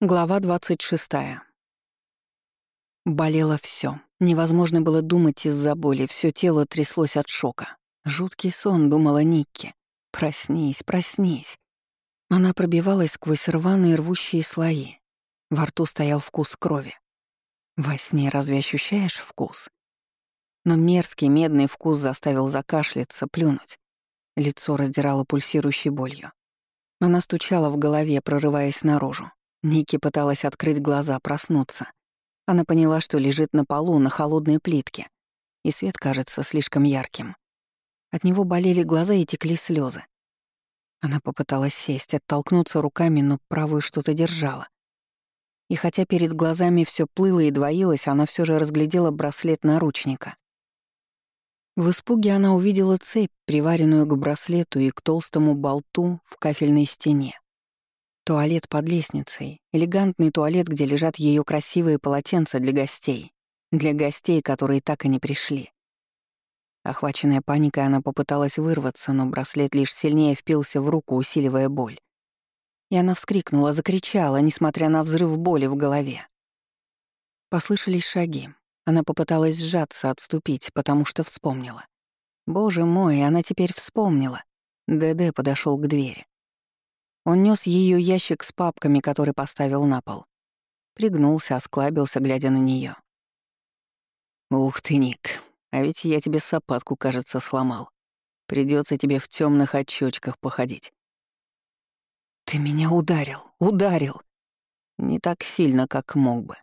Глава 26. Болело все. Невозможно было думать из-за боли, все тело тряслось от шока. Жуткий сон, думала Никки. Проснись, проснись. Она пробивалась сквозь рваные рвущие слои. Во рту стоял вкус крови. Во сне разве ощущаешь вкус? Но мерзкий медный вкус заставил закашляться, плюнуть. Лицо раздирало пульсирующей болью. Она стучала в голове, прорываясь наружу. Ники пыталась открыть глаза, проснуться. Она поняла, что лежит на полу, на холодной плитке, и свет кажется слишком ярким. От него болели глаза и текли слезы. Она попыталась сесть, оттолкнуться руками, но правую что-то держала. И хотя перед глазами все плыло и двоилось, она все же разглядела браслет наручника. В испуге она увидела цепь, приваренную к браслету и к толстому болту в кафельной стене. Туалет под лестницей. Элегантный туалет, где лежат ее красивые полотенца для гостей. Для гостей, которые так и не пришли. Охваченная паникой, она попыталась вырваться, но браслет лишь сильнее впился в руку, усиливая боль. И она вскрикнула, закричала, несмотря на взрыв боли в голове. Послышались шаги. Она попыталась сжаться, отступить, потому что вспомнила. Боже мой, она теперь вспомнила. ДД подошел к двери. Он нес ее ящик с папками, который поставил на пол. Пригнулся, осклабился, глядя на нее. «Ух ты, Ник, а ведь я тебе сапатку, кажется, сломал. Придется тебе в темных очочках походить». «Ты меня ударил, ударил!» «Не так сильно, как мог бы.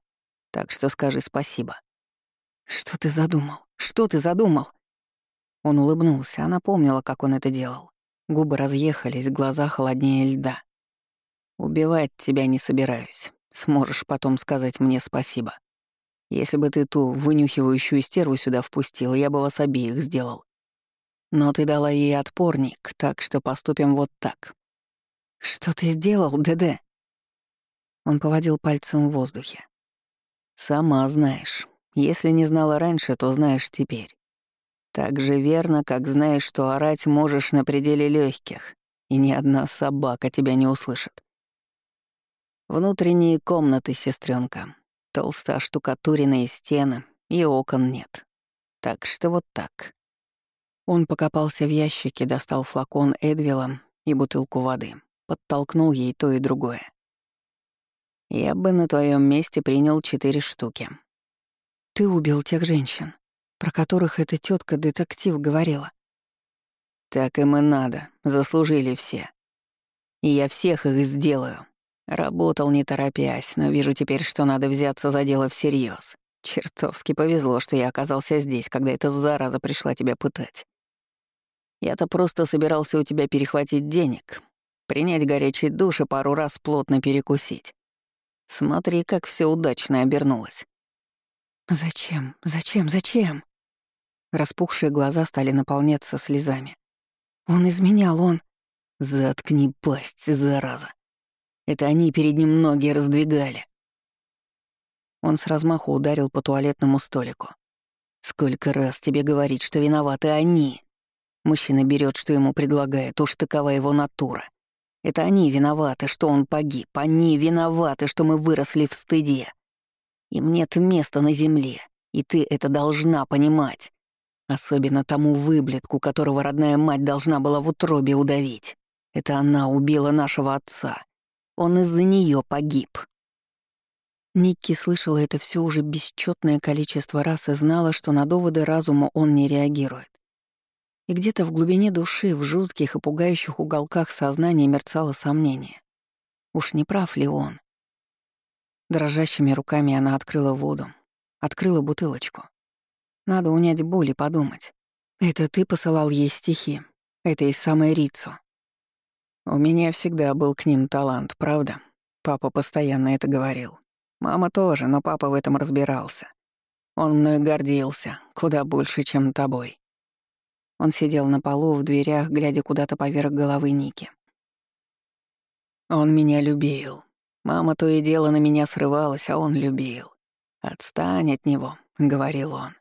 Так что скажи спасибо». «Что ты задумал? Что ты задумал?» Он улыбнулся, она помнила, как он это делал. Губы разъехались, глаза холоднее льда. «Убивать тебя не собираюсь. Сможешь потом сказать мне спасибо. Если бы ты ту вынюхивающую стерву сюда впустил, я бы вас обеих сделал. Но ты дала ей отпорник, так что поступим вот так». «Что ты сделал, ДД?» Он поводил пальцем в воздухе. «Сама знаешь. Если не знала раньше, то знаешь теперь. Так же верно, как знаешь, что орать можешь на пределе легких, и ни одна собака тебя не услышит. Внутренние комнаты, сестренка, толсто штукатуренные стены и окон нет. Так что вот так. Он покопался в ящике, достал флакон Эдвила и бутылку воды, подтолкнул ей то и другое. Я бы на твоем месте принял четыре штуки. Ты убил тех женщин про которых эта тетка детектив говорила. Так им и надо, заслужили все. И я всех их сделаю. Работал не торопясь, но вижу теперь, что надо взяться за дело всерьез. Чертовски повезло, что я оказался здесь, когда эта зараза пришла тебя пытать. Я-то просто собирался у тебя перехватить денег, принять горячий душ и пару раз плотно перекусить. Смотри, как все удачно обернулось. «Зачем? Зачем? Зачем?» Распухшие глаза стали наполняться слезами. «Он изменял, он...» «Заткни пасть, зараза! Это они перед ним ноги раздвигали!» Он с размаху ударил по туалетному столику. «Сколько раз тебе говорить, что виноваты они?» Мужчина берет, что ему предлагает, уж такова его натура. Это они виноваты, что он погиб, они виноваты, что мы выросли в стыде. Им нет места на земле, и ты это должна понимать. Особенно тому выблетку, которого родная мать должна была в утробе удавить. Это она убила нашего отца. Он из-за нее погиб. Никки слышала это все уже бесчетное количество раз и знала, что на доводы разума он не реагирует. И где-то в глубине души, в жутких и пугающих уголках сознания мерцало сомнение. Уж не прав ли он? Дрожащими руками она открыла воду, открыла бутылочку. Надо унять боль и подумать. Это ты посылал ей стихи. Это из самой Рицу. У меня всегда был к ним талант, правда? Папа постоянно это говорил. Мама тоже, но папа в этом разбирался. Он мной гордился, куда больше, чем тобой. Он сидел на полу в дверях, глядя куда-то поверх головы Ники. Он меня любил, Мама то и дело на меня срывалась, а он любил. «Отстань от него», — говорил он.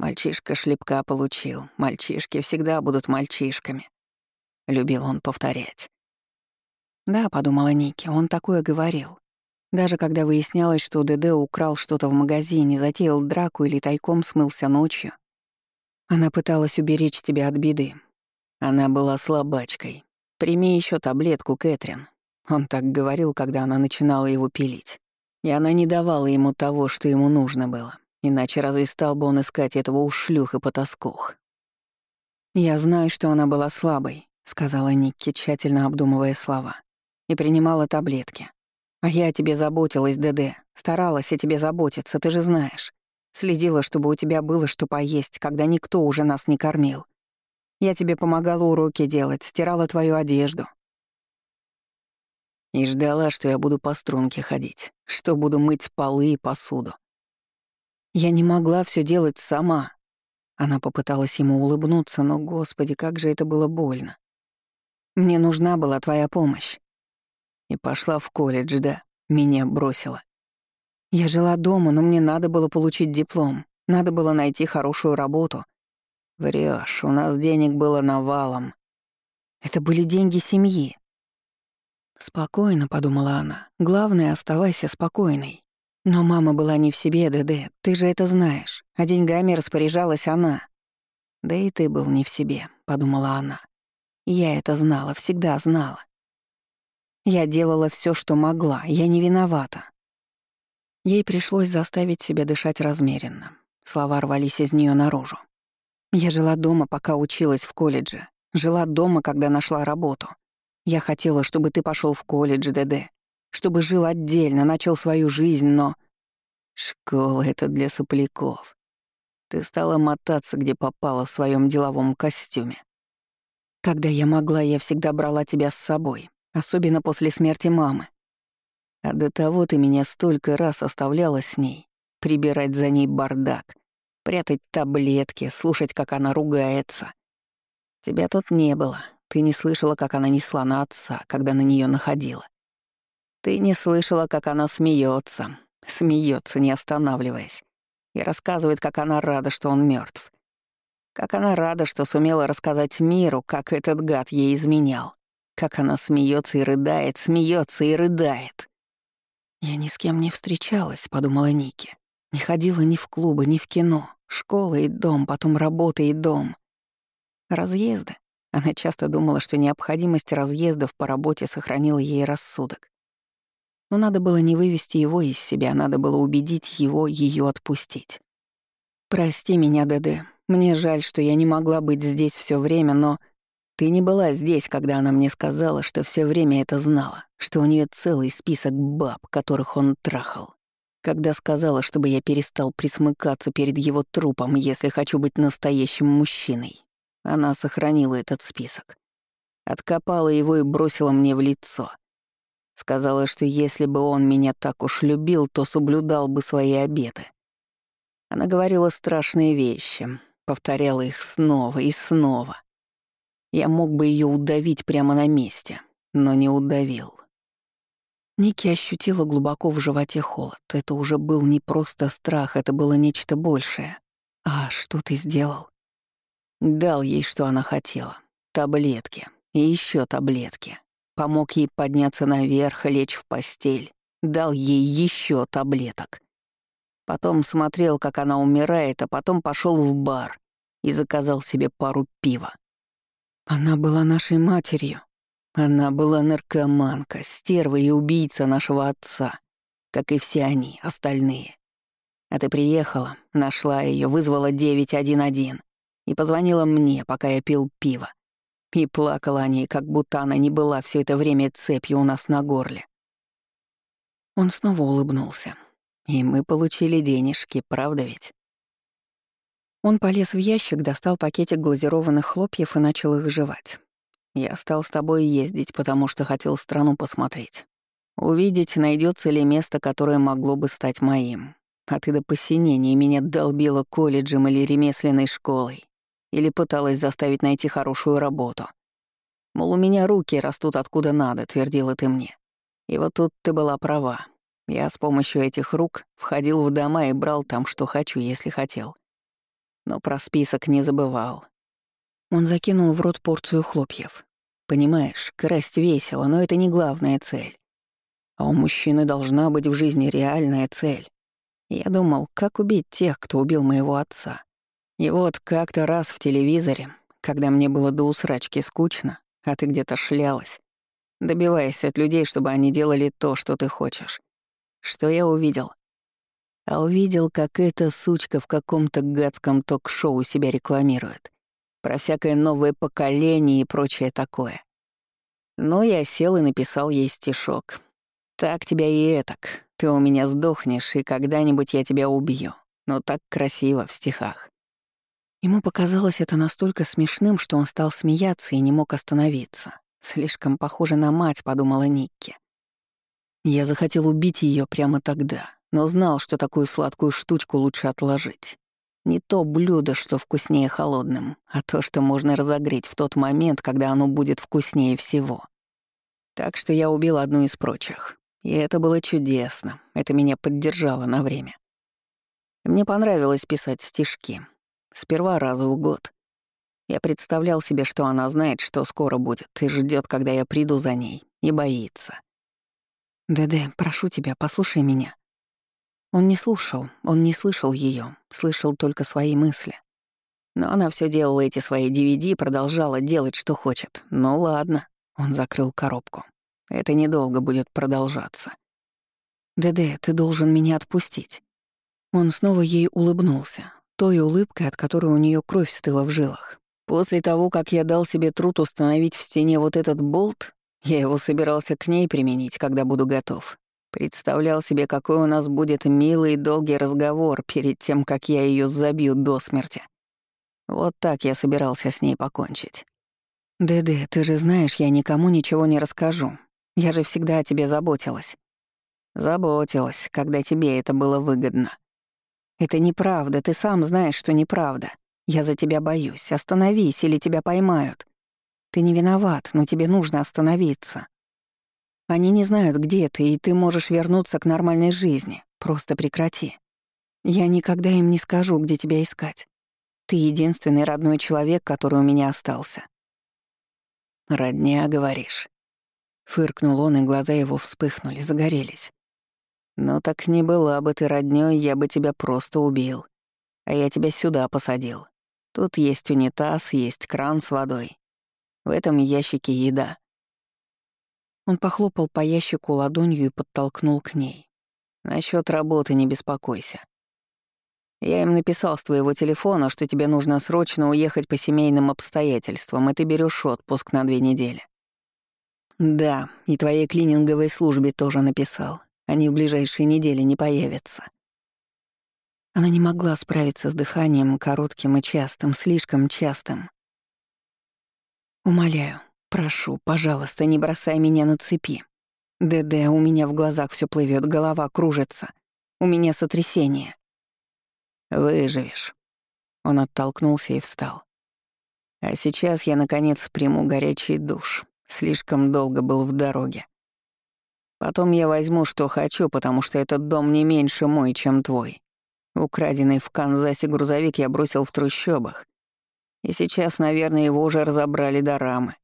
Мальчишка шлепка получил, мальчишки всегда будут мальчишками. Любил он повторять. Да, подумала Ники, он такое говорил. Даже когда выяснялось, что ДД украл что-то в магазине, затеял драку или тайком смылся ночью, она пыталась уберечь тебя от беды. Она была слабачкой. Прими еще таблетку, Кэтрин. Он так говорил, когда она начинала его пилить. И она не давала ему того, что ему нужно было. Иначе разве стал бы он искать этого у шлюх и потаскух? «Я знаю, что она была слабой», — сказала Никки, тщательно обдумывая слова. «И принимала таблетки. А я о тебе заботилась, ДД. Старалась о тебе заботиться, ты же знаешь. Следила, чтобы у тебя было что поесть, когда никто уже нас не кормил. Я тебе помогала уроки делать, стирала твою одежду. И ждала, что я буду по струнке ходить, что буду мыть полы и посуду. Я не могла все делать сама. Она попыталась ему улыбнуться, но, господи, как же это было больно. Мне нужна была твоя помощь. И пошла в колледж, да, меня бросила. Я жила дома, но мне надо было получить диплом, надо было найти хорошую работу. Врешь, у нас денег было навалом. Это были деньги семьи. Спокойно, подумала она. Главное, оставайся спокойной. Но мама была не в себе, ДД, ты же это знаешь. А деньгами распоряжалась она. Да и ты был не в себе, подумала она. Я это знала, всегда знала. Я делала все, что могла, я не виновата. Ей пришлось заставить себя дышать размеренно. Слова рвались из нее наружу. Я жила дома, пока училась в колледже. Жила дома, когда нашла работу. Я хотела, чтобы ты пошел в колледж, ДД. Чтобы жил отдельно, начал свою жизнь, но... Школа — это для сопляков. Ты стала мотаться, где попала в своем деловом костюме. Когда я могла, я всегда брала тебя с собой, особенно после смерти мамы. А до того ты меня столько раз оставляла с ней, прибирать за ней бардак, прятать таблетки, слушать, как она ругается. Тебя тут не было, ты не слышала, как она несла на отца, когда на нее находила. Ты не слышала, как она смеется, смеется, не останавливаясь, и рассказывает, как она рада, что он мертв. Как она рада, что сумела рассказать миру, как этот гад ей изменял. Как она смеется и рыдает, смеется и рыдает. «Я ни с кем не встречалась», — подумала Ники. «Не ходила ни в клубы, ни в кино. Школа и дом, потом работа и дом. Разъезды. Она часто думала, что необходимость разъездов по работе сохранила ей рассудок. Но надо было не вывести его из себя, надо было убедить его ее отпустить. «Прости меня, ДД. Мне жаль, что я не могла быть здесь все время, но...» Ты не была здесь, когда она мне сказала, что все время это знала, что у нее целый список баб, которых он трахал. Когда сказала, чтобы я перестал присмыкаться перед его трупом, если хочу быть настоящим мужчиной. Она сохранила этот список. Откопала его и бросила мне в лицо. Сказала, что если бы он меня так уж любил, то соблюдал бы свои обеты. Она говорила страшные вещи, повторяла их снова и снова. Я мог бы ее удавить прямо на месте, но не удавил. Ники ощутила глубоко в животе холод. Это уже был не просто страх, это было нечто большее. «А что ты сделал?» Дал ей, что она хотела. Таблетки. И еще таблетки. Помог ей подняться наверх, лечь в постель. Дал ей еще таблеток. Потом смотрел, как она умирает, а потом пошел в бар и заказал себе пару пива. Она была нашей матерью. Она была наркоманка, стерва и убийца нашего отца, как и все они, остальные. А ты приехала, нашла ее, вызвала 911 и позвонила мне, пока я пил пиво. И плакала о ней, как будто она не была все это время цепью у нас на горле. Он снова улыбнулся. И мы получили денежки, правда ведь? Он полез в ящик, достал пакетик глазированных хлопьев и начал их жевать. «Я стал с тобой ездить, потому что хотел страну посмотреть. Увидеть, найдется ли место, которое могло бы стать моим. А ты до посинения меня долбила колледжем или ремесленной школой. Или пыталась заставить найти хорошую работу. Мол, у меня руки растут откуда надо, твердила ты мне. И вот тут ты была права. Я с помощью этих рук входил в дома и брал там, что хочу, если хотел но про список не забывал. Он закинул в рот порцию хлопьев. Понимаешь, красть весело, но это не главная цель. А у мужчины должна быть в жизни реальная цель. Я думал, как убить тех, кто убил моего отца. И вот как-то раз в телевизоре, когда мне было до усрачки скучно, а ты где-то шлялась, добиваясь от людей, чтобы они делали то, что ты хочешь. Что я увидел? А увидел, как эта сучка в каком-то гадском ток-шоу себя рекламирует. Про всякое новое поколение и прочее такое. Но я сел и написал ей стишок. «Так тебя и этак. Ты у меня сдохнешь, и когда-нибудь я тебя убью. Но так красиво в стихах». Ему показалось это настолько смешным, что он стал смеяться и не мог остановиться. Слишком похоже на мать, подумала Никки. Я захотел убить ее прямо тогда, но знал, что такую сладкую штучку лучше отложить. Не то блюдо, что вкуснее холодным, а то, что можно разогреть в тот момент, когда оно будет вкуснее всего. Так что я убил одну из прочих. И это было чудесно. Это меня поддержало на время. Мне понравилось писать стишки. Сперва раза в год. Я представлял себе, что она знает, что скоро будет, и ждет, когда я приду за ней, и боится. «ДД, прошу тебя, послушай меня». Он не слушал, он не слышал ее, слышал только свои мысли. Но она все делала эти свои DVD продолжала делать, что хочет. Ну ладно, он закрыл коробку. Это недолго будет продолжаться. «ДД, ты должен меня отпустить». Он снова ей улыбнулся, той улыбкой, от которой у нее кровь стыла в жилах. После того, как я дал себе труд установить в стене вот этот болт, я его собирался к ней применить, когда буду готов. Представлял себе, какой у нас будет милый и долгий разговор перед тем, как я ее забью до смерти. Вот так я собирался с ней покончить. «Дэдэ, ты же знаешь, я никому ничего не расскажу. Я же всегда о тебе заботилась». «Заботилась, когда тебе это было выгодно». «Это неправда, ты сам знаешь, что неправда. Я за тебя боюсь. Остановись, или тебя поймают. Ты не виноват, но тебе нужно остановиться. Они не знают, где ты, и ты можешь вернуться к нормальной жизни. Просто прекрати. Я никогда им не скажу, где тебя искать. Ты единственный родной человек, который у меня остался. «Родня, говоришь?» Фыркнул он, и глаза его вспыхнули, загорелись. «Ну так не была бы ты роднёй, я бы тебя просто убил. А я тебя сюда посадил. Тут есть унитаз, есть кран с водой. В этом ящике еда. Он похлопал по ящику ладонью и подтолкнул к ней. Насчет работы не беспокойся. Я им написал с твоего телефона, что тебе нужно срочно уехать по семейным обстоятельствам, и ты берешь отпуск на две недели. Да, и твоей клининговой службе тоже написал. Они в ближайшие недели не появятся. Она не могла справиться с дыханием коротким и частым, слишком частым. «Умоляю, прошу, пожалуйста, не бросай меня на цепи. ДД, у меня в глазах все плывет, голова кружится. У меня сотрясение». «Выживешь». Он оттолкнулся и встал. «А сейчас я, наконец, приму горячий душ. Слишком долго был в дороге. Потом я возьму, что хочу, потому что этот дом не меньше мой, чем твой. Украденный в Канзасе грузовик я бросил в трущобах. И сейчас, наверное, его уже разобрали до рамы.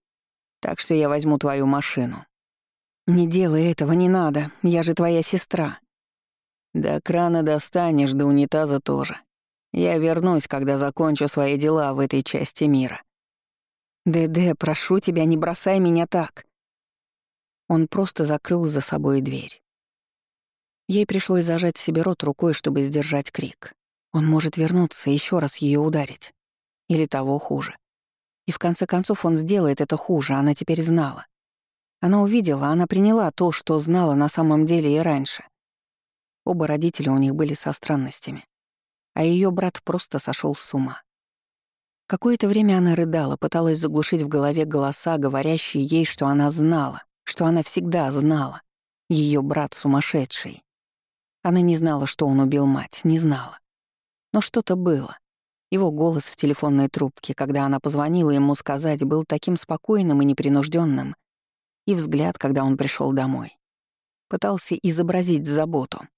Так что я возьму твою машину. Не делай этого, не надо. Я же твоя сестра. До крана достанешь, до унитаза тоже. Я вернусь, когда закончу свои дела в этой части мира. ДД, прошу тебя, не бросай меня так. Он просто закрыл за собой дверь. Ей пришлось зажать себе рот рукой, чтобы сдержать крик. Он может вернуться еще раз ее ударить. Или того хуже. И в конце концов он сделает это хуже, она теперь знала. Она увидела, она приняла то, что знала на самом деле и раньше. Оба родителя у них были со странностями. А ее брат просто сошел с ума. Какое-то время она рыдала, пыталась заглушить в голове голоса, говорящие ей, что она знала, что она всегда знала. Ее брат сумасшедший. Она не знала, что он убил мать, не знала. Но что-то было. Его голос в телефонной трубке, когда она позвонила ему сказать, был таким спокойным и непринужденным, и взгляд, когда он пришел домой. Пытался изобразить заботу,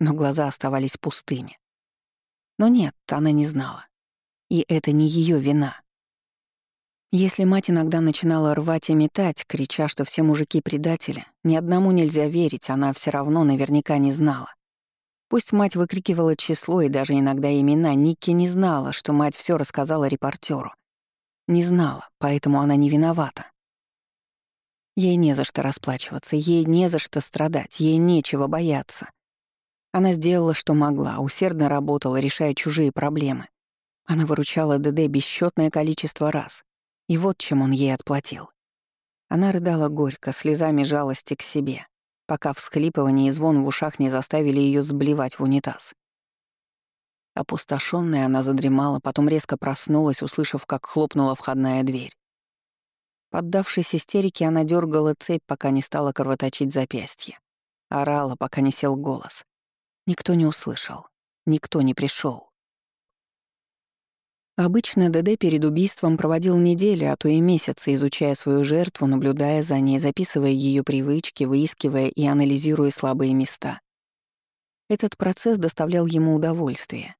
но глаза оставались пустыми. Но нет, она не знала. И это не ее вина. Если мать иногда начинала рвать и метать, крича, что все мужики предатели, ни одному нельзя верить, она все равно наверняка не знала. Пусть мать выкрикивала число и даже иногда имена, Никки не знала, что мать все рассказала репортеру. Не знала, поэтому она не виновата. Ей не за что расплачиваться, ей не за что страдать, ей нечего бояться. Она сделала, что могла, усердно работала, решая чужие проблемы. Она выручала ДД бесчетное количество раз. И вот чем он ей отплатил. Она рыдала горько, слезами жалости к себе, пока всхлипывание и звон в ушах не заставили ее сблевать в унитаз. Опустошенная, она задремала, потом резко проснулась, услышав, как хлопнула входная дверь. Поддавшись истерике, она дергала цепь, пока не стала кровоточить запястье. Орала, пока не сел голос. Никто не услышал. Никто не пришел. Обычно ДД перед убийством проводил недели, а то и месяцы, изучая свою жертву, наблюдая за ней, записывая ее привычки, выискивая и анализируя слабые места. Этот процесс доставлял ему удовольствие.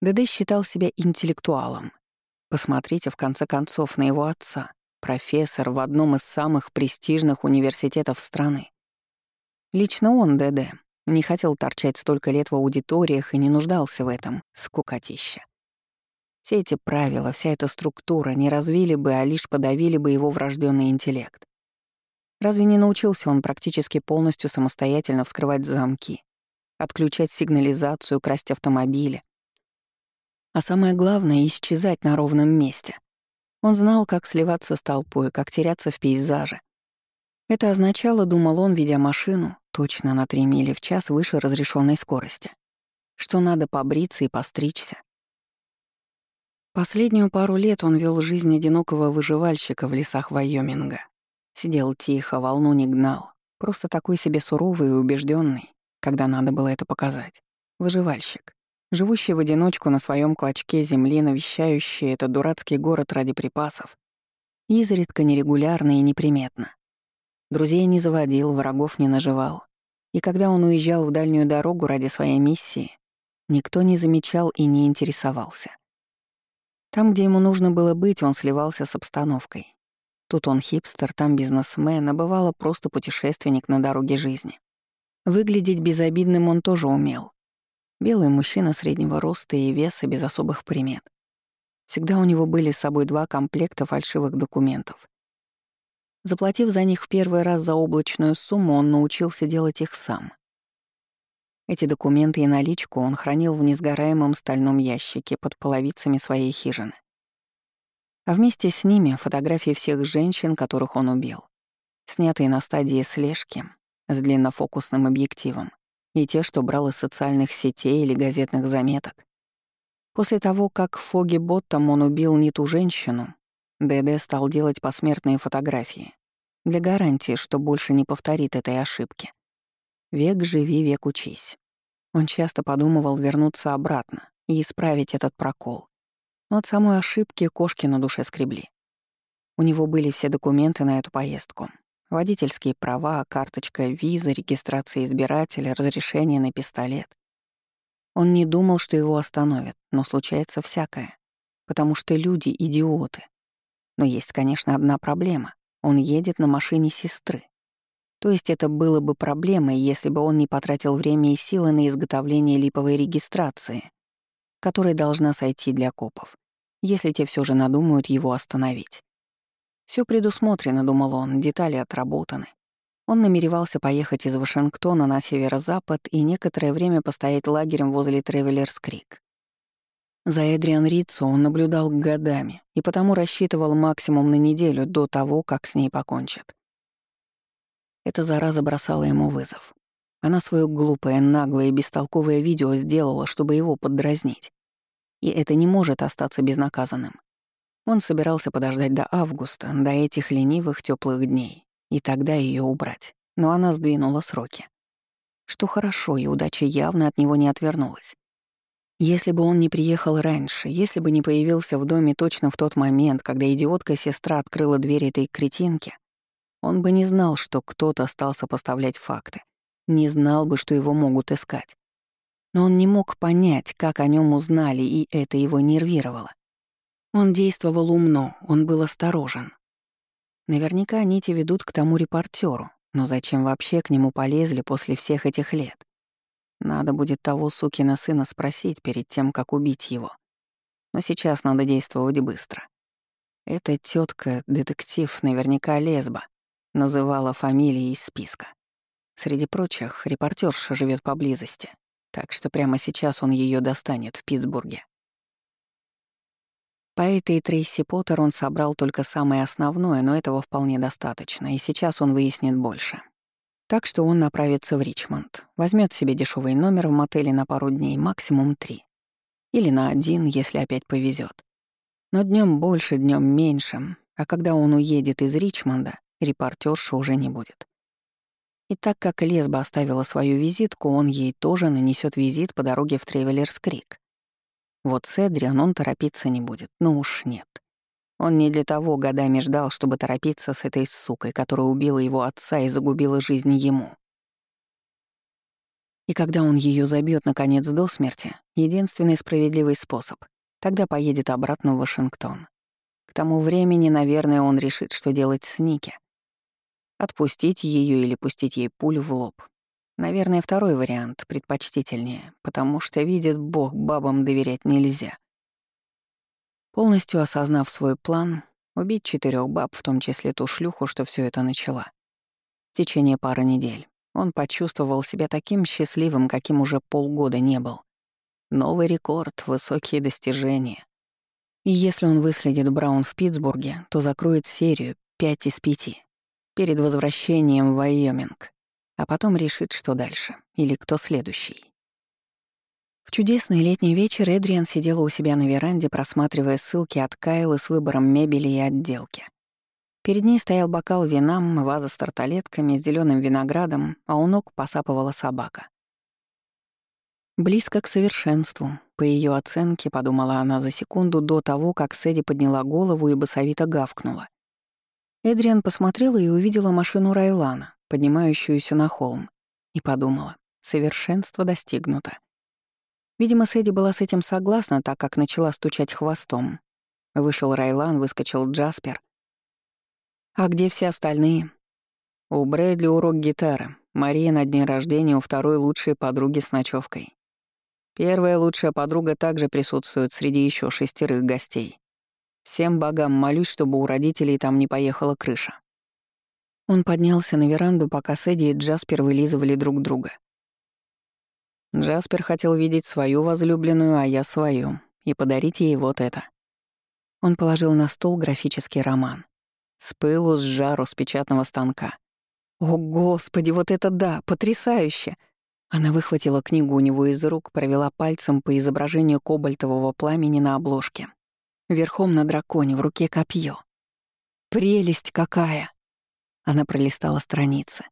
ДД считал себя интеллектуалом. Посмотрите, в конце концов, на его отца, профессор в одном из самых престижных университетов страны. Лично он, ДД, не хотел торчать столько лет в аудиториях и не нуждался в этом, скукотища. Все эти правила, вся эта структура не развили бы, а лишь подавили бы его врожденный интеллект. Разве не научился он практически полностью самостоятельно вскрывать замки, отключать сигнализацию, красть автомобили? А самое главное — исчезать на ровном месте. Он знал, как сливаться с толпой, как теряться в пейзаже. Это означало, думал он, ведя машину, точно на 3 мили в час выше разрешенной скорости, что надо побриться и постричься, Последнюю пару лет он вел жизнь одинокого выживальщика в лесах Вайоминга. Сидел тихо, волну не гнал. Просто такой себе суровый и убежденный, когда надо было это показать. Выживальщик, живущий в одиночку на своем клочке земли, навещающий этот дурацкий город ради припасов. Изредка нерегулярно и неприметно. Друзей не заводил, врагов не наживал. И когда он уезжал в дальнюю дорогу ради своей миссии, никто не замечал и не интересовался. Там, где ему нужно было быть, он сливался с обстановкой. Тут он хипстер, там бизнесмен, а бывало просто путешественник на дороге жизни. Выглядеть безобидным он тоже умел. Белый мужчина среднего роста и веса без особых примет. Всегда у него были с собой два комплекта фальшивых документов. Заплатив за них в первый раз за облачную сумму, он научился делать их сам. Эти документы и наличку он хранил в несгораемом стальном ящике под половицами своей хижины. А вместе с ними фотографии всех женщин, которых он убил, снятые на стадии слежки с длиннофокусным объективом, и те, что брал из социальных сетей или газетных заметок. После того, как Фоги Боттом он убил не ту женщину, ДД стал делать посмертные фотографии для гарантии, что больше не повторит этой ошибки. Век живи, век учись. Он часто подумывал вернуться обратно и исправить этот прокол. Но от самой ошибки кошки на душе скребли. У него были все документы на эту поездку. Водительские права, карточка виза, регистрация избирателя, разрешение на пистолет. Он не думал, что его остановят, но случается всякое. Потому что люди — идиоты. Но есть, конечно, одна проблема. Он едет на машине сестры. То есть это было бы проблемой, если бы он не потратил время и силы на изготовление липовой регистрации, которая должна сойти для копов, если те все же надумают его остановить. Все предусмотрено, думал он, детали отработаны. Он намеревался поехать из Вашингтона на северо-запад и некоторое время постоять лагерем возле Тревелерс-Крик. За Эдриан Рицу он наблюдал годами и потому рассчитывал максимум на неделю до того, как с ней покончат. Эта зараза бросала ему вызов. Она свое глупое, наглое бестолковое видео сделала, чтобы его поддразнить. И это не может остаться безнаказанным. Он собирался подождать до августа, до этих ленивых теплых дней, и тогда ее убрать. Но она сдвинула сроки. Что хорошо, и удача явно от него не отвернулась. Если бы он не приехал раньше, если бы не появился в доме точно в тот момент, когда идиотка-сестра открыла дверь этой кретинки, он бы не знал, что кто-то стал сопоставлять факты, не знал бы, что его могут искать. Но он не мог понять, как о нем узнали, и это его нервировало. Он действовал умно, он был осторожен. Наверняка нити ведут к тому репортеру, но зачем вообще к нему полезли после всех этих лет? Надо будет того сукина сына спросить перед тем, как убить его. Но сейчас надо действовать быстро. Эта тетка детектив, наверняка лесба, называла фамилии из списка. Среди прочих, репортерша живет поблизости, так что прямо сейчас он ее достанет в Питтсбурге. По этой Трейси Поттер он собрал только самое основное, но этого вполне достаточно, и сейчас он выяснит больше. Так что он направится в Ричмонд, возьмет себе дешевый номер в мотеле на пару дней, максимум три. Или на один, если опять повезет. Но днем больше, днем меньше, а когда он уедет из Ричмонда, репортерша уже не будет. И так как Лесба оставила свою визитку, он ей тоже нанесет визит по дороге в Тревелерс-Крик. Вот с Эдриан он торопиться не будет, ну уж нет. Он не для того годами ждал, чтобы торопиться с этой сукой, которая убила его отца и загубила жизнь ему. И когда он ее забьет наконец до смерти, единственный справедливый способ — тогда поедет обратно в Вашингтон. К тому времени, наверное, он решит, что делать с Ники. Отпустить ее или пустить ей пулю в лоб. Наверное, второй вариант предпочтительнее, потому что, видит Бог, бабам доверять нельзя. Полностью осознав свой план, убить четырех баб, в том числе ту шлюху, что все это начала. В течение пары недель он почувствовал себя таким счастливым, каким уже полгода не был. Новый рекорд, высокие достижения. И если он выследит Браун в Питтсбурге, то закроет серию 5 из 5 перед возвращением в Вайоминг а потом решит, что дальше, или кто следующий. В чудесный летний вечер Эдриан сидела у себя на веранде, просматривая ссылки от Кайлы с выбором мебели и отделки. Перед ней стоял бокал вина, ваза с тарталетками, с зеленым виноградом, а у ног посапывала собака. Близко к совершенству, по ее оценке, подумала она за секунду до того, как Сэдди подняла голову и басовито гавкнула. Эдриан посмотрела и увидела машину Райлана, поднимающуюся на холм, и подумала, совершенство достигнуто. Видимо, Сэдди была с этим согласна, так как начала стучать хвостом. Вышел Райлан, выскочил Джаспер. «А где все остальные?» «У Брэдли урок гитары. Мария на дне рождения у второй лучшей подруги с ночевкой. Первая лучшая подруга также присутствует среди еще шестерых гостей. Всем богам молюсь, чтобы у родителей там не поехала крыша. Он поднялся на веранду, пока Сэдди и Джаспер вылизывали друг друга. Джаспер хотел видеть свою возлюбленную, а я свою, и подарить ей вот это. Он положил на стол графический роман. С пылу, с жару, с печатного станка. «О, Господи, вот это да! Потрясающе!» Она выхватила книгу у него из рук, провела пальцем по изображению кобальтового пламени на обложке. Верхом на драконе, в руке копье. «Прелесть какая!» Она пролистала страницы.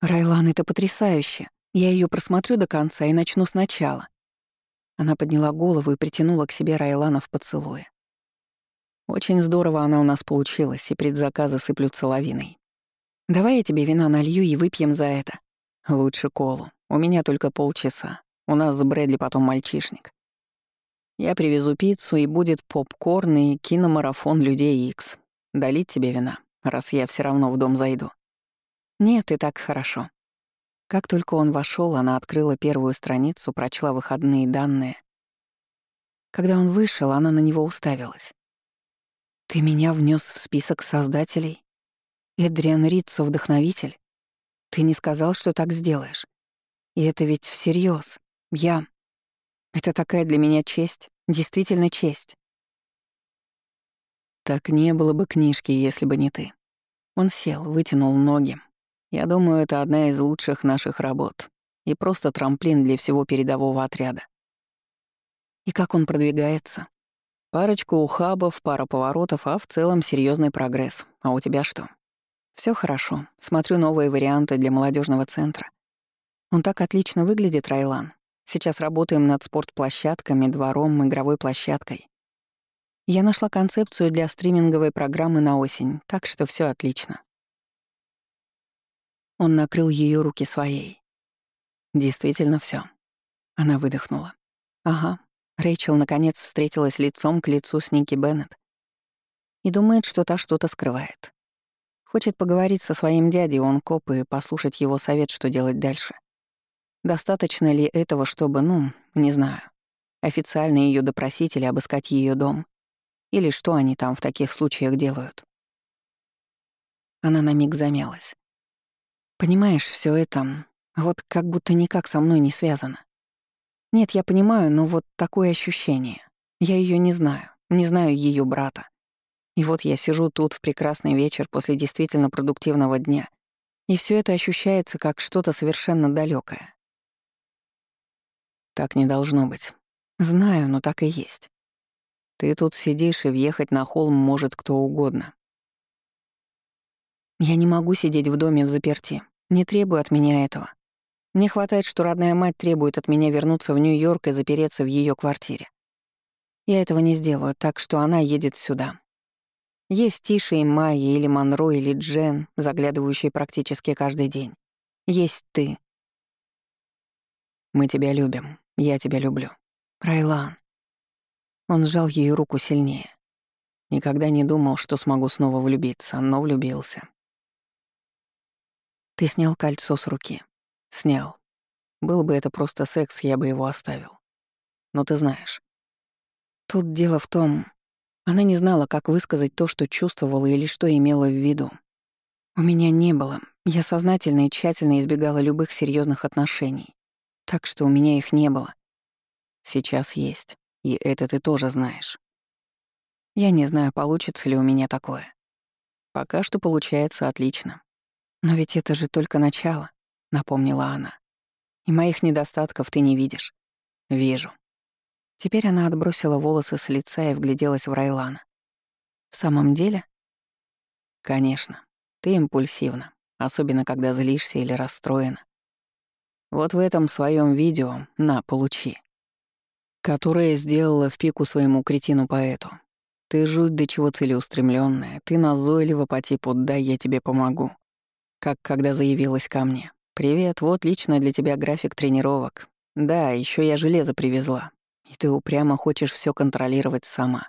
«Райлан, это потрясающе. Я ее просмотрю до конца и начну сначала». Она подняла голову и притянула к себе Райлана в поцелуе. Очень здорово она у нас получилась, и предзаказы сыплются лавиной. Давай я тебе вина налью и выпьем за это. Лучше колу. У меня только полчаса. У нас с Брэдли потом мальчишник. Я привезу пиццу, и будет попкорн и киномарафон Людей Икс. Долить тебе вина раз я все равно в дом зайду. Нет, и так хорошо. Как только он вошел, она открыла первую страницу, прочла выходные данные. Когда он вышел, она на него уставилась. «Ты меня внес в список создателей? Эдриан Риццо — вдохновитель? Ты не сказал, что так сделаешь. И это ведь всерьез. Я... Это такая для меня честь, действительно честь. Так не было бы книжки, если бы не ты. Он сел, вытянул ноги. Я думаю, это одна из лучших наших работ. И просто трамплин для всего передового отряда. И как он продвигается? Парочка ухабов, пара поворотов, а в целом серьезный прогресс. А у тебя что? Все хорошо. Смотрю новые варианты для молодежного центра. Он так отлично выглядит, Райлан. Сейчас работаем над спортплощадками, двором, игровой площадкой. Я нашла концепцию для стриминговой программы на осень, так что все отлично. Он накрыл ее руки своей. Действительно все. Она выдохнула. Ага. Рэйчел наконец встретилась лицом к лицу с Ники Беннет и думает, что та что-то скрывает. Хочет поговорить со своим дядей, он коп, и послушать его совет, что делать дальше. Достаточно ли этого, чтобы, ну, не знаю, официально ее допросить или обыскать ее дом? Или что они там в таких случаях делают? Она на миг замялась. Понимаешь, все это вот как будто никак со мной не связано. Нет, я понимаю, но вот такое ощущение. Я ее не знаю, не знаю ее брата. И вот я сижу тут в прекрасный вечер после действительно продуктивного дня, и все это ощущается как что-то совершенно далекое. Так не должно быть. Знаю, но так и есть. Ты тут сидишь, и въехать на холм может кто угодно. Я не могу сидеть в доме в заперти. Не требую от меня этого. Мне хватает, что родная мать требует от меня вернуться в Нью-Йорк и запереться в ее квартире. Я этого не сделаю, так что она едет сюда, есть Тиша и Майя, или Монро, или Джен, заглядывающие практически каждый день. Есть ты. Мы тебя любим. Я тебя люблю. Райлан. Он сжал ее руку сильнее. Никогда не думал, что смогу снова влюбиться, но влюбился. Ты снял кольцо с руки. Снял. Был бы это просто секс, я бы его оставил. Но ты знаешь. Тут дело в том, она не знала, как высказать то, что чувствовала или что имела в виду. У меня не было. Я сознательно и тщательно избегала любых серьезных отношений. Так что у меня их не было. Сейчас есть. И это ты тоже знаешь. Я не знаю, получится ли у меня такое. Пока что получается отлично. Но ведь это же только начало, напомнила она. И моих недостатков ты не видишь. Вижу. Теперь она отбросила волосы с лица и вгляделась в Райлана. «В самом деле?» «Конечно. Ты импульсивна, особенно когда злишься или расстроена. Вот в этом своем видео на, получи. Которое сделала в пику своему кретину-поэту. Ты жуть до чего целеустремленная, ты назойлива по типу «дай, я тебе помогу». Как когда заявилась ко мне. «Привет, вот лично для тебя график тренировок. Да, еще я железо привезла и ты упрямо хочешь все контролировать сама.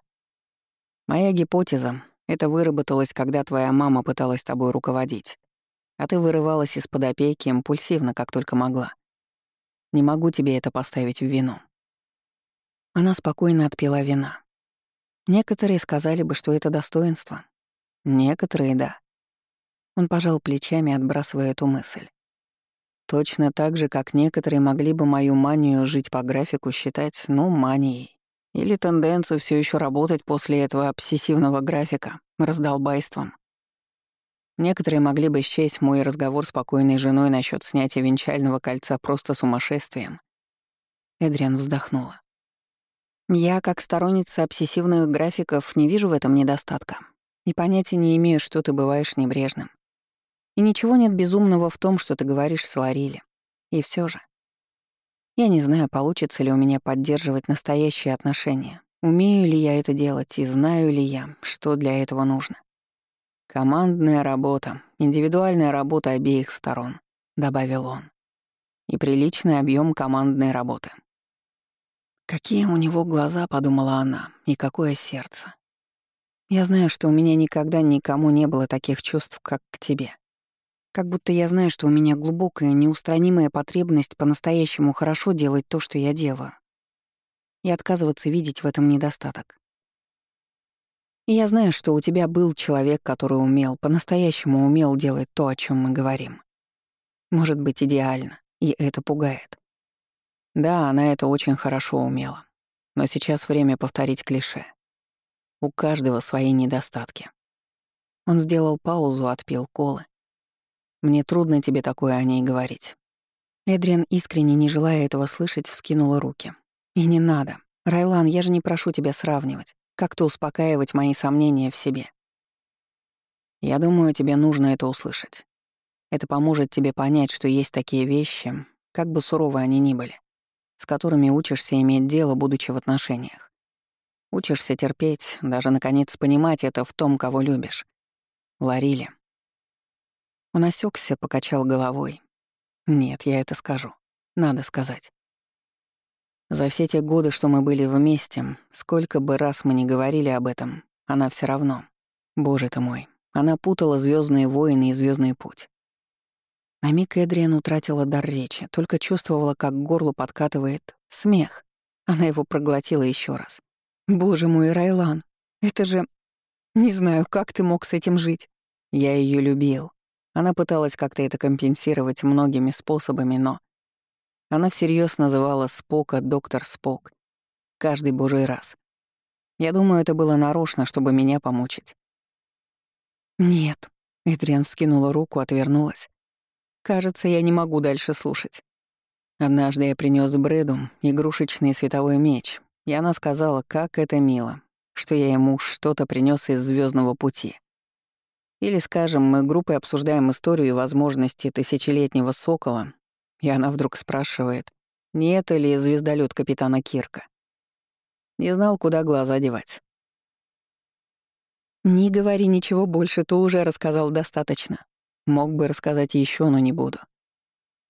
Моя гипотеза — это выработалось, когда твоя мама пыталась тобой руководить, а ты вырывалась из-под опеки импульсивно, как только могла. Не могу тебе это поставить в вину. Она спокойно отпила вина. Некоторые сказали бы, что это достоинство. Некоторые — да. Он пожал плечами, отбрасывая эту мысль. Точно так же, как некоторые могли бы мою манию жить по графику считать, ну, манией. Или тенденцию все еще работать после этого обсессивного графика, раздолбайством. Некоторые могли бы счесть мой разговор с покойной женой насчет снятия венчального кольца просто сумасшествием. Эдриан вздохнула. Я, как сторонница обсессивных графиков, не вижу в этом недостатка. И понятия не имею, что ты бываешь небрежным. И ничего нет безумного в том, что ты говоришь с Ларили. И все же. Я не знаю, получится ли у меня поддерживать настоящие отношения. Умею ли я это делать и знаю ли я, что для этого нужно. Командная работа, индивидуальная работа обеих сторон, добавил он. И приличный объем командной работы. Какие у него глаза, подумала она, и какое сердце. Я знаю, что у меня никогда никому не было таких чувств, как к тебе. Как будто я знаю, что у меня глубокая, неустранимая потребность по-настоящему хорошо делать то, что я делаю. И отказываться видеть в этом недостаток. Я знаю, что у тебя был человек, который умел, по-настоящему умел делать то, о чем мы говорим. Может быть, идеально, и это пугает. Да, она это очень хорошо умела. Но сейчас время повторить клише. У каждого свои недостатки. Он сделал паузу, отпил колы мне трудно тебе такое о ней говорить». Эдриан, искренне не желая этого слышать, вскинула руки. «И не надо. Райлан, я же не прошу тебя сравнивать. Как-то успокаивать мои сомнения в себе. Я думаю, тебе нужно это услышать. Это поможет тебе понять, что есть такие вещи, как бы суровы они ни были, с которыми учишься иметь дело, будучи в отношениях. Учишься терпеть, даже, наконец, понимать это в том, кого любишь. Ларили. Он осекся, покачал головой. Нет, я это скажу. Надо сказать. За все те годы, что мы были вместе, сколько бы раз мы ни говорили об этом, она все равно, Боже ты мой, она путала звездные войны и звездный путь. На миг Эдриан утратила дар речи, только чувствовала, как к горлу подкатывает смех. Она его проглотила еще раз. «Боже мой, Райлан, это же... Не знаю, как ты мог с этим жить?» Я ее любил. Она пыталась как-то это компенсировать многими способами, но... Она всерьез называла Спока доктор Спок. Каждый божий раз. Я думаю, это было нарочно, чтобы меня помучить. «Нет», — Эдриан вскинула руку, отвернулась. Кажется, я не могу дальше слушать. Однажды я принес Брэду игрушечный световой меч, и она сказала, как это мило, что я ему что-то принес из звездного пути. Или, скажем, мы группой обсуждаем историю и возможности тысячелетнего сокола, и она вдруг спрашивает, не это ли звездолет капитана Кирка. Не знал, куда глаза девать. «Не говори ничего больше, ты уже рассказал достаточно», Мог бы рассказать еще, но не буду.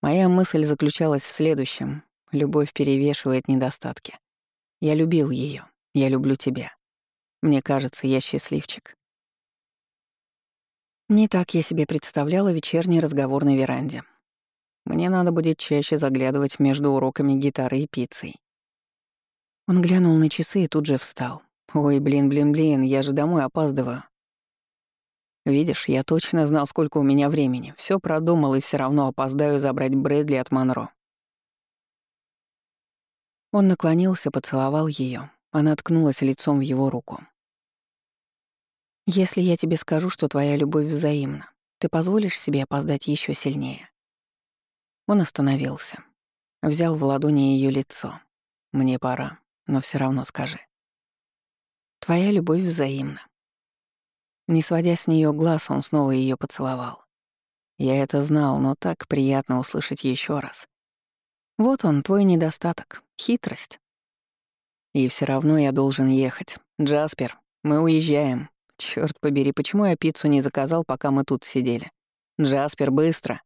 Моя мысль заключалась в следующем. Любовь перевешивает недостатки. Я любил ее. Я люблю тебя. Мне кажется, я счастливчик. Не так я себе представляла вечерний разговор на веранде. Мне надо будет чаще заглядывать между уроками гитары и пиццей. Он глянул на часы и тут же встал. «Ой, блин, блин, блин, я же домой опаздываю». Видишь, я точно знал, сколько у меня времени. Все продумал и все равно опоздаю забрать Брэдли от Монро. Он наклонился, поцеловал ее. Она ткнулась лицом в его руку. «Если я тебе скажу, что твоя любовь взаимна, ты позволишь себе опоздать еще сильнее?» Он остановился. Взял в ладони ее лицо. «Мне пора, но все равно скажи». «Твоя любовь взаимна. Не сводя с нее глаз, он снова ее поцеловал. Я это знал, но так приятно услышать еще раз. Вот он, твой недостаток, хитрость. И все равно я должен ехать. Джаспер, мы уезжаем. Черт побери, почему я пиццу не заказал, пока мы тут сидели? Джаспер, быстро.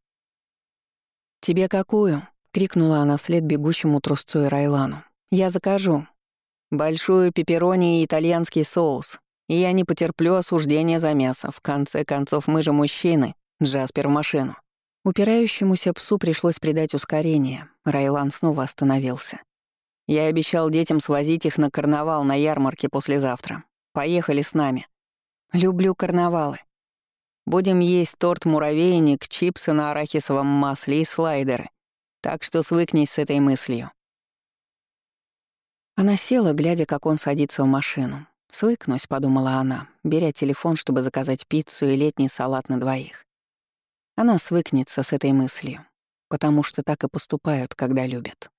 Тебе какую? крикнула она вслед бегущему трусцу и Райлану. Я закажу. Большую пепперони и итальянский соус, и я не потерплю осуждения за мясо. В конце концов, мы же мужчины. Джаспер в машину. Упирающемуся псу пришлось придать ускорение. Райлан снова остановился. Я обещал детям свозить их на карнавал на ярмарке послезавтра. Поехали с нами. Люблю карнавалы. Будем есть торт-муравейник, чипсы на арахисовом масле и слайдеры. Так что свыкнись с этой мыслью. Она села, глядя, как он садится в машину. «Свыкнусь», — подумала она, беря телефон, чтобы заказать пиццу и летний салат на двоих. Она свыкнется с этой мыслью, потому что так и поступают, когда любят.